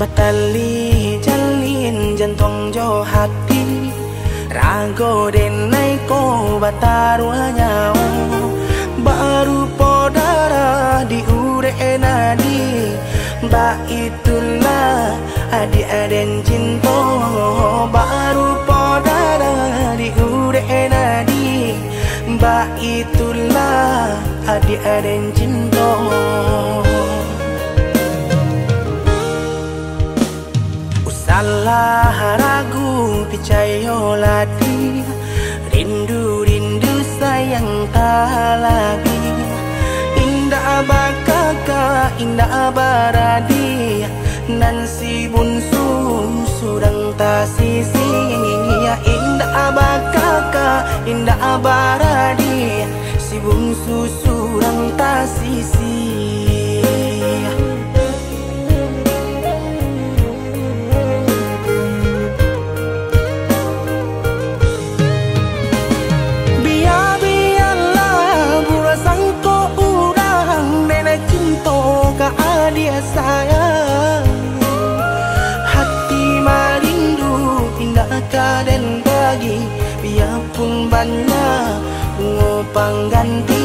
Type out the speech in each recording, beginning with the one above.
Batali jalin jantung jo hati. Rago denai ko bataru nyawa Baru podara diure enadi. Ba itulah adi aden cinta Baru podara diure enadi. Ba itulah adik-adik Salah ragu percaya lagi Rindu-rindu sayang tak lagi. Indah bakaka, indah baradi Nan si bunsu sudang tak sisi. Indah bakaka, indah baradi Si bunsu sudang tak sisi lagi Biarpun banyak ngopang ganti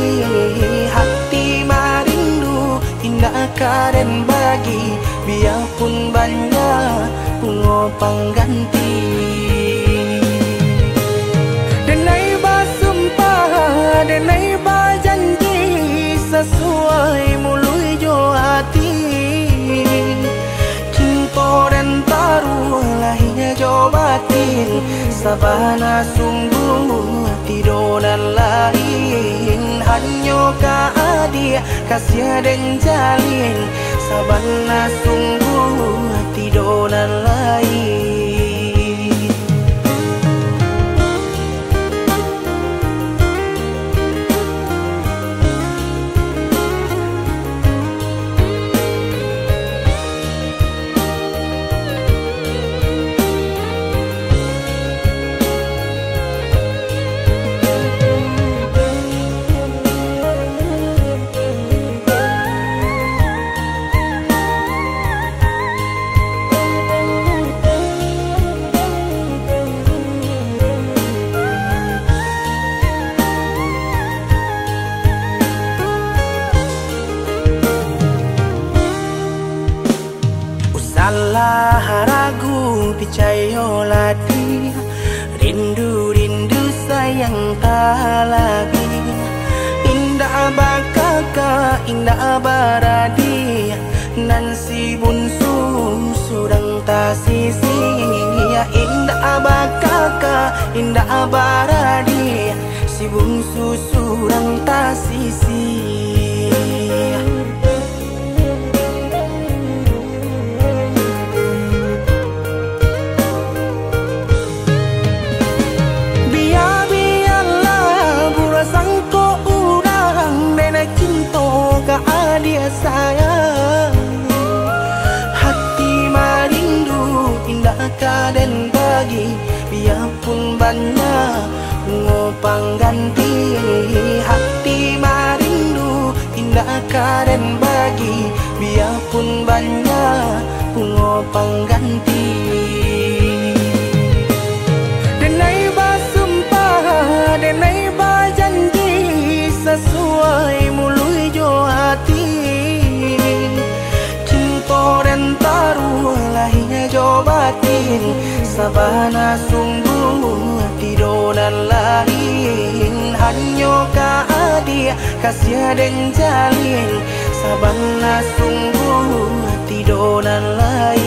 Hati marindu indah karen bagi Biarpun banyak ngopang ganti Sabana sungguh tidur dan lain. Hanyo ka adia kasih dan jalin. Sabana sungguh Salah ragu percaya lagi Rindu-rindu sayang tak lagi. Indah bakaka, indah baradi Nan si bunsu sudang tak sisi. Indah bakaka, indah baradi dan bagi Biarpun banyak ngopang ganti Hati marindu indah dan bagi. Biarpun banyak ngopang ganti jo batin Sabana sungguh tidur dan lain. Hanya ka dia kasih dan jalin. Sabana sungguh tidur dan lain